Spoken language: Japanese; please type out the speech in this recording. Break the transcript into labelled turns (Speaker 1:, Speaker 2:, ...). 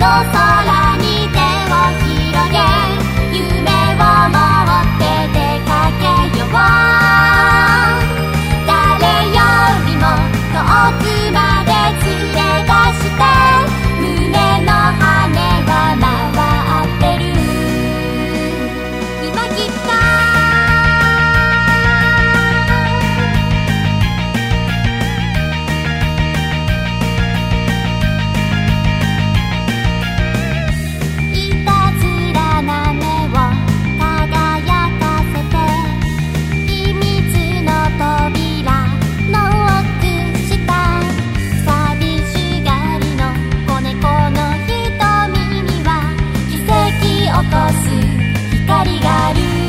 Speaker 1: の空起こす光がある